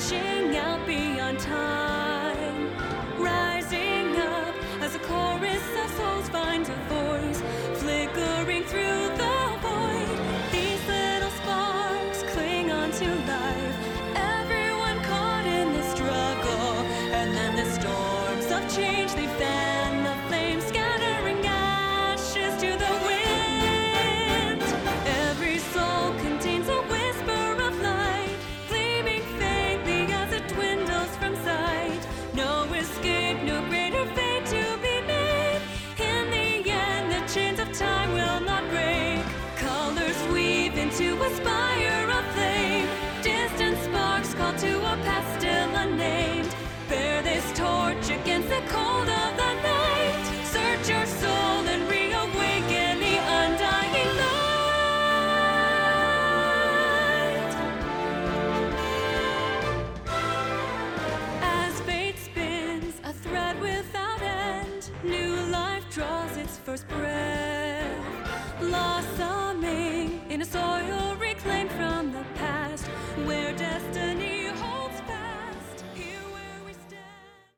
reaching out beyond time, rising up as a chorus of souls finds a voice. first breath, blossoming in a soil.